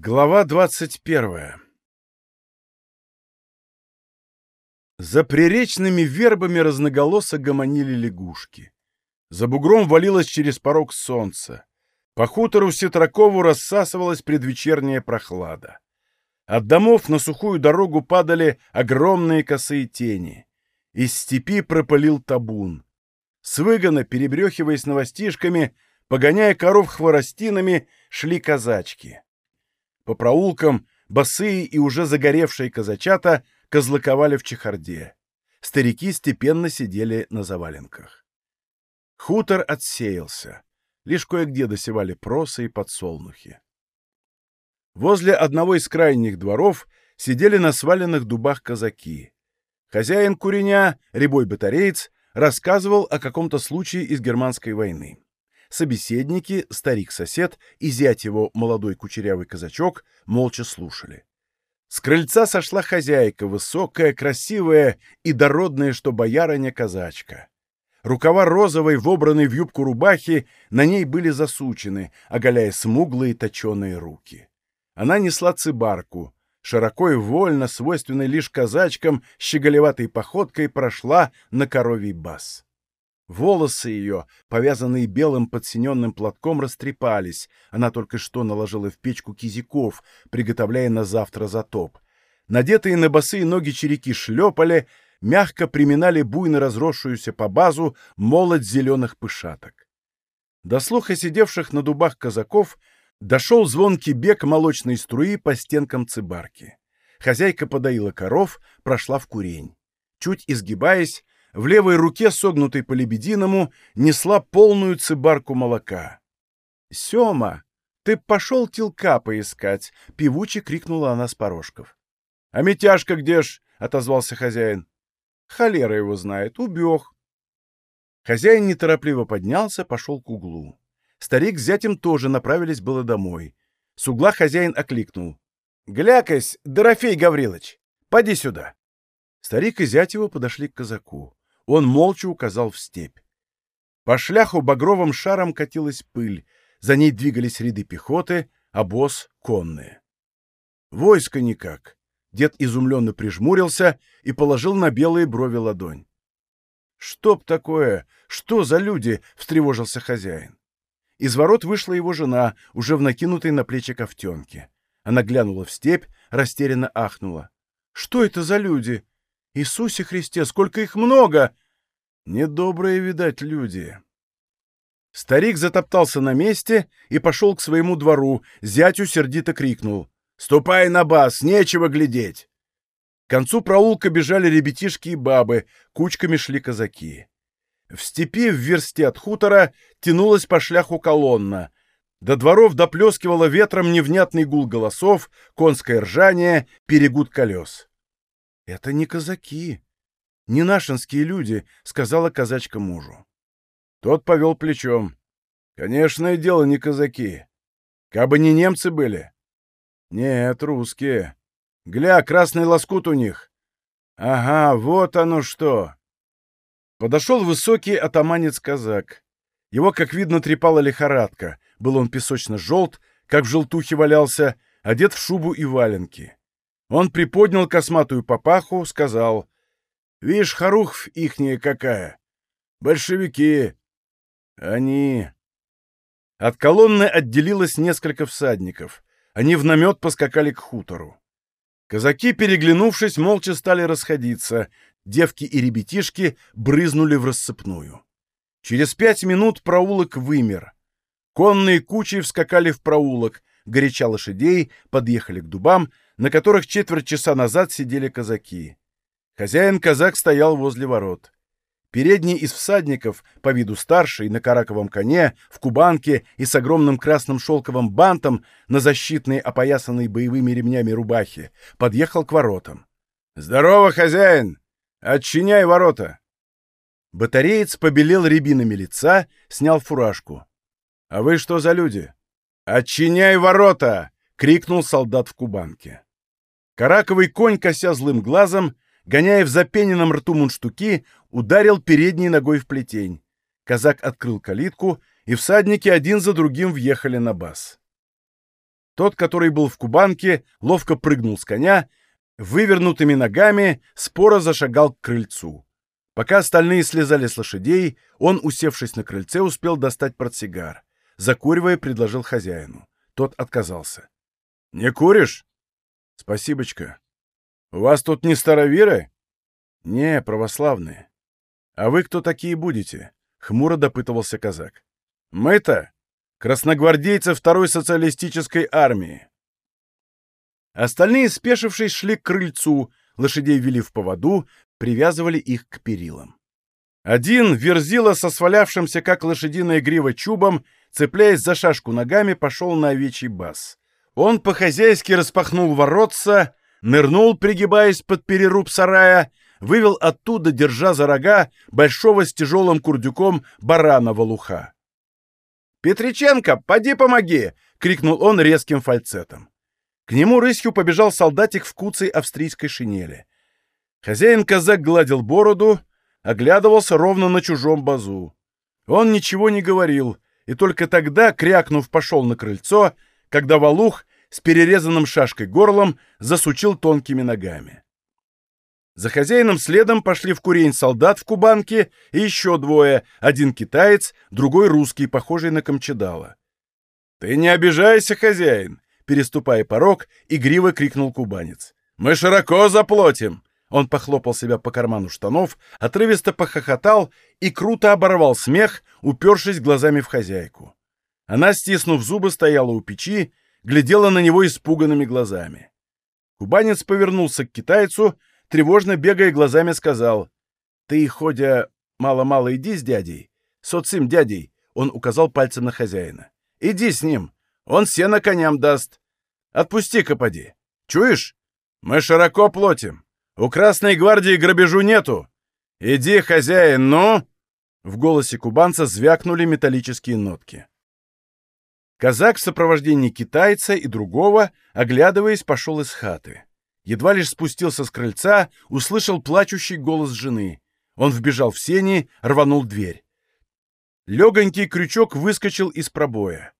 Глава двадцать первая За приречными вербами разноголосо гомонили лягушки. За бугром валилось через порог солнце. По хутору Сетракову рассасывалась предвечерняя прохлада. От домов на сухую дорогу падали огромные косые тени. Из степи пропылил табун. С выгона, перебрехиваясь новостишками, погоняя коров хворостинами, шли казачки. По проулкам босые и уже загоревшие казачата козлаковали в чехарде. Старики степенно сидели на заваленках. Хутор отсеялся. Лишь кое-где досевали просы и подсолнухи. Возле одного из крайних дворов сидели на сваленных дубах казаки. Хозяин куреня, рябой батареец, рассказывал о каком-то случае из германской войны. Собеседники, старик-сосед и зять его, молодой кучерявый казачок, молча слушали. С крыльца сошла хозяйка, высокая, красивая и дородная, что боярыня-казачка. Рукава розовой, вобранной в юбку рубахи, на ней были засучены, оголяя смуглые точеные руки. Она несла цибарку. Широко и вольно, свойственной лишь казачкам, щеголеватой походкой прошла на коровий бас. Волосы ее, повязанные белым подсиненным платком, растрепались. Она только что наложила в печку кизиков, приготовляя на завтра затоп. Надетые на босые ноги череки шлепали, мягко приминали буйно разросшуюся по базу молоть зеленых пышаток. До слуха сидевших на дубах казаков дошел звонкий бег молочной струи по стенкам цибарки. Хозяйка подоила коров, прошла в курень. Чуть изгибаясь, в левой руке, согнутой по лебединому, несла полную цибарку молока. «Сема, ты пошел телка поискать!» — певуче крикнула она с порожков. «А Митяшка где ж?» — отозвался хозяин. «Холера его знает, убег». Хозяин неторопливо поднялся, пошел к углу. Старик с зятем тоже направились было домой. С угла хозяин окликнул. «Глякась, Дорофей Гаврилович, поди сюда!» Старик и зять его подошли к казаку. Он молча указал в степь. По шляху багровым шаром катилась пыль, за ней двигались ряды пехоты, босс — конные. Войско никак. Дед изумленно прижмурился и положил на белые брови ладонь. «Чтоб такое? Что за люди?» — встревожился хозяин. Из ворот вышла его жена, уже в накинутой на плечи ковтенке. Она глянула в степь, растерянно ахнула. «Что это за люди? Иисусе Христе, сколько их много! Недобрые, видать, люди. Старик затоптался на месте и пошел к своему двору, зятю сердито крикнул. «Ступай на бас, нечего глядеть!» К концу проулка бежали ребятишки и бабы, кучками шли казаки. В степи в версте от хутора тянулась по шляху колонна. До дворов доплескивало ветром невнятный гул голосов, конское ржание, перегуд колес. «Это не казаки, не нашинские люди», — сказала казачка мужу. Тот повел плечом. «Конечное дело, не казаки. Кабы не немцы были». «Нет, русские. Гля, красный лоскут у них». «Ага, вот оно что!» Подошел высокий атаманец-казак. Его, как видно, трепала лихорадка. Был он песочно-желт, как в желтухе валялся, одет в шубу и валенки. Он приподнял косматую папаху, сказал, «Вишь, хорухвь ихняя какая! Большевики! Они...» От колонны отделилось несколько всадников. Они в намет поскакали к хутору. Казаки, переглянувшись, молча стали расходиться. Девки и ребятишки брызнули в рассыпную. Через пять минут проулок вымер. Конные кучи вскакали в проулок, горяча лошадей, подъехали к дубам, на которых четверть часа назад сидели казаки. Хозяин-казак стоял возле ворот. Передний из всадников, по виду старший, на караковом коне, в кубанке и с огромным красным шелковым бантом на защитной, опоясанной боевыми ремнями рубахе, подъехал к воротам. «Здорово, хозяин! Отчиняй ворота!» Батареец побелел рябинами лица, снял фуражку. «А вы что за люди?» «Отчиняй ворота!» — крикнул солдат в кубанке. Караковый конь, кося злым глазом, гоняя в запененном рту мундштуки, ударил передней ногой в плетень. Казак открыл калитку, и всадники один за другим въехали на бас. Тот, который был в кубанке, ловко прыгнул с коня, вывернутыми ногами споро зашагал к крыльцу. Пока остальные слезали с лошадей, он, усевшись на крыльце, успел достать портсигар. Закуривая, предложил хозяину. Тот отказался. — Не куришь? — Спасибочка. — У вас тут не староверы? — Не, православные. — А вы кто такие будете? — хмуро допытывался казак. — Мы-то красногвардейцы второй социалистической армии. Остальные, спешившись, шли к крыльцу, лошадей вели в поводу, привязывали их к перилам. Один, верзила со свалявшимся, как лошадиная грива, чубом, цепляясь за шашку ногами, пошел на овечий бас. Он по-хозяйски распахнул воротца, нырнул, пригибаясь под переруб сарая, вывел оттуда, держа за рога, большого с тяжелым курдюком барана волуха. «Петриченко, поди помоги!» — крикнул он резким фальцетом. К нему рысью побежал солдатик в куцей австрийской шинели. Хозяин-казак гладил бороду, оглядывался ровно на чужом базу. Он ничего не говорил, и только тогда, крякнув, пошел на крыльцо, когда Валух с перерезанным шашкой горлом засучил тонкими ногами. За хозяином следом пошли в курень солдат в Кубанке и еще двое, один китаец, другой русский, похожий на Камчедала. «Ты не обижайся, хозяин!» Переступая порог, игриво крикнул кубанец. «Мы широко заплатим!» Он похлопал себя по карману штанов, отрывисто похохотал и круто оборвал смех, упершись глазами в хозяйку. Она, стиснув зубы, стояла у печи, глядела на него испуганными глазами. Кубанец повернулся к китайцу, тревожно бегая глазами, сказал, «Ты, ходя, мало-мало иди с дядей, социм дядей», он указал пальцем на хозяина. «Иди с ним, он сено коням даст. Отпусти-ка, поди. Чуешь? Мы широко платим. У Красной гвардии грабежу нету. Иди, хозяин, ну!» В голосе кубанца звякнули металлические нотки. Казак в сопровождении китайца и другого, оглядываясь, пошел из хаты. Едва лишь спустился с крыльца, услышал плачущий голос жены. Он вбежал в сени, рванул дверь. Легонький крючок выскочил из пробоя.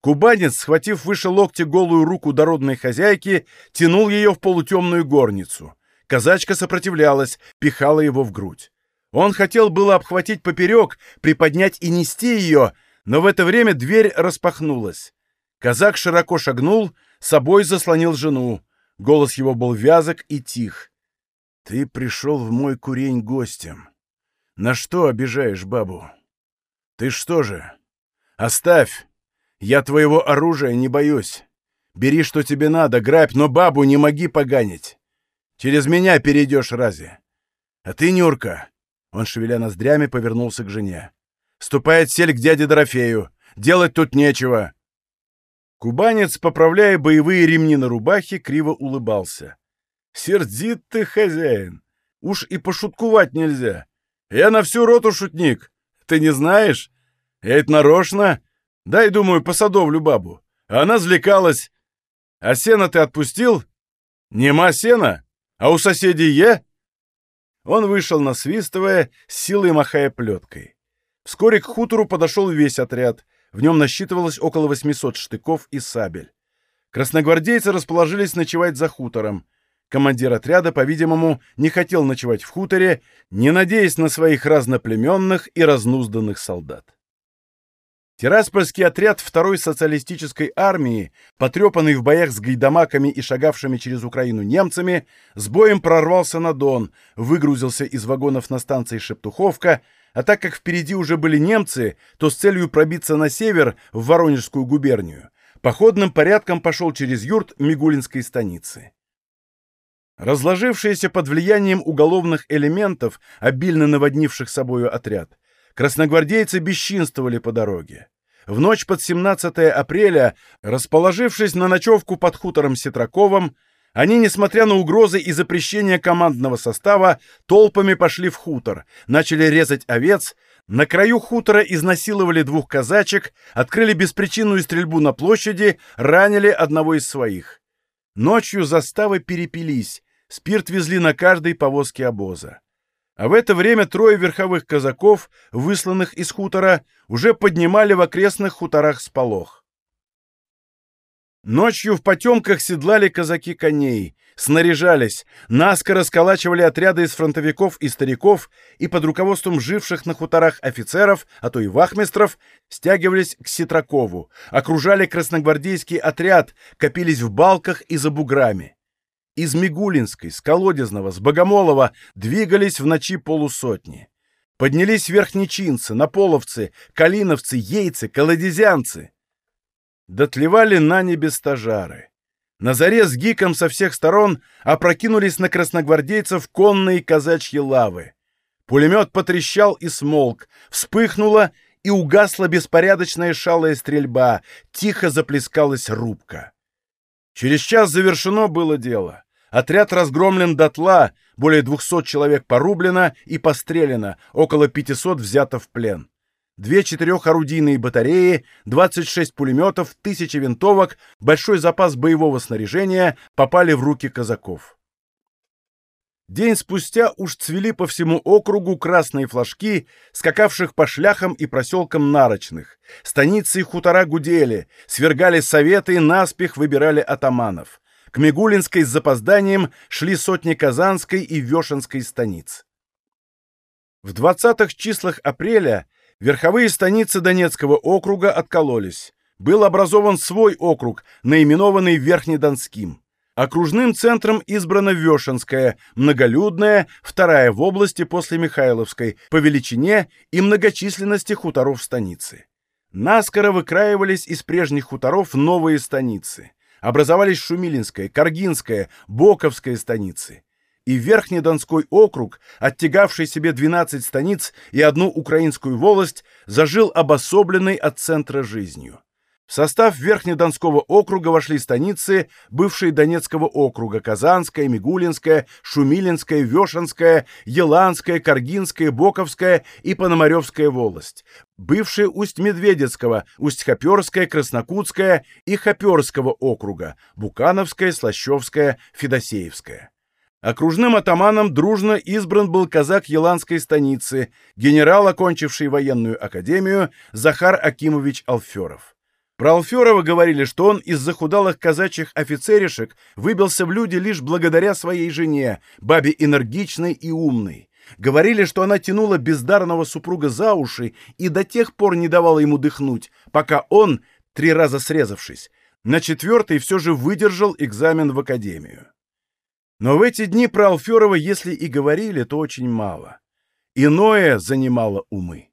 Кубанец, схватив выше локти голую руку дородной хозяйки, тянул ее в полутемную горницу. Казачка сопротивлялась, пихала его в грудь. Он хотел было обхватить поперек, приподнять и нести ее, но в это время дверь распахнулась. Казак широко шагнул, собой заслонил жену. Голос его был вязок и тих. «Ты пришел в мой курень гостем. На что обижаешь бабу? Ты что же? Оставь! Я твоего оружия не боюсь. Бери, что тебе надо, грабь, но бабу не моги поганить. Через меня перейдешь разве? А ты, Нюрка, он, шевеля ноздрями, повернулся к жене. Ступает сель к дяде Дорофею. Делать тут нечего. Кубанец, поправляя боевые ремни на рубахе, криво улыбался. Сердит ты, хозяин. Уж и пошуткувать нельзя. Я на всю роту шутник. Ты не знаешь? Я это нарочно. Дай, думаю, посадовлю бабу. Она звлекалась. А сено ты отпустил? Нема сена? А у соседей е?» Он вышел, насвистывая, силой махая плеткой. Вскоре к хутору подошел весь отряд. В нем насчитывалось около 800 штыков и сабель. Красногвардейцы расположились ночевать за хутором. Командир отряда, по-видимому, не хотел ночевать в хуторе, не надеясь на своих разноплеменных и разнузданных солдат. Тираспольский отряд второй социалистической армии, потрепанный в боях с гайдамаками и шагавшими через Украину немцами, с боем прорвался на Дон, выгрузился из вагонов на станции Шептуховка, а так как впереди уже были немцы, то с целью пробиться на север, в Воронежскую губернию, походным порядком пошел через юрт Мигулинской станицы. Разложившиеся под влиянием уголовных элементов, обильно наводнивших собою отряд, красногвардейцы бесчинствовали по дороге. В ночь под 17 апреля, расположившись на ночевку под хутором Сетраковым, они, несмотря на угрозы и запрещения командного состава, толпами пошли в хутор, начали резать овец, на краю хутора изнасиловали двух казачек, открыли беспричинную стрельбу на площади, ранили одного из своих. Ночью заставы перепились, спирт везли на каждой повозке обоза. А в это время трое верховых казаков, высланных из хутора, уже поднимали в окрестных хуторах сполох. Ночью в потемках седлали казаки коней, снаряжались, наскоро сколачивали отряды из фронтовиков и стариков и под руководством живших на хуторах офицеров, а то и вахмистров, стягивались к Ситракову, окружали красногвардейский отряд, копились в балках и за буграми. Из Мигулинской, с Колодезного, с Богомолова двигались в ночи полусотни. Поднялись верхнечинцы, наполовцы, калиновцы, ейцы, колодезянцы. Дотлевали на небе стажары. На заре с гиком со всех сторон опрокинулись на красногвардейцев конные казачьи лавы. Пулемет потрещал и смолк, вспыхнула и угасла беспорядочная шалая стрельба, тихо заплескалась рубка. Через час завершено было дело. Отряд разгромлен дотла, более 200 человек порублено и постреляно, около 500 взято в плен две четырехорудийные батареи, 26 пулеметов, тысячи винтовок, большой запас боевого снаряжения попали в руки казаков. День спустя уж цвели по всему округу красные флажки, скакавших по шляхам и проселкам нарочных. Станицы и хутора гудели, свергали советы и наспех выбирали атаманов. К Мигулинской с запозданием шли сотни Казанской и Вешенской станиц. В 20-х числах апреля Верховые станицы Донецкого округа откололись. Был образован свой округ, наименованный Верхнедонским. Окружным центром избрана Вешенская, многолюдная, вторая в области после Михайловской, по величине и многочисленности хуторов станицы. Наскоро выкраивались из прежних хуторов новые станицы. Образовались Шумилинская, Каргинская, Боковская станицы и Верхний Донской округ, оттягавший себе 12 станиц и одну украинскую волость, зажил обособленной от центра жизнью. В состав Верхнедонского округа вошли станицы бывшей Донецкого округа Казанская, Мигулинская, Шумилинская, Вешенская, Еланская, Каргинская, Боковская и Пономаревская волость, бывшие Усть-Медведецкого, Усть-Хоперская, Краснокутская и Хоперского округа, Букановская, Слащевская, Федосеевская. Окружным атаманом дружно избран был казак Еланской станицы, генерал, окончивший военную академию, Захар Акимович Алферов. Про Алферова говорили, что он из захудалых казачьих офицеришек выбился в люди лишь благодаря своей жене, бабе энергичной и умной. Говорили, что она тянула бездарного супруга за уши и до тех пор не давала ему дыхнуть, пока он, три раза срезавшись, на четвертый все же выдержал экзамен в академию. Но в эти дни про Алферова, если и говорили, то очень мало. Иное занимало умы.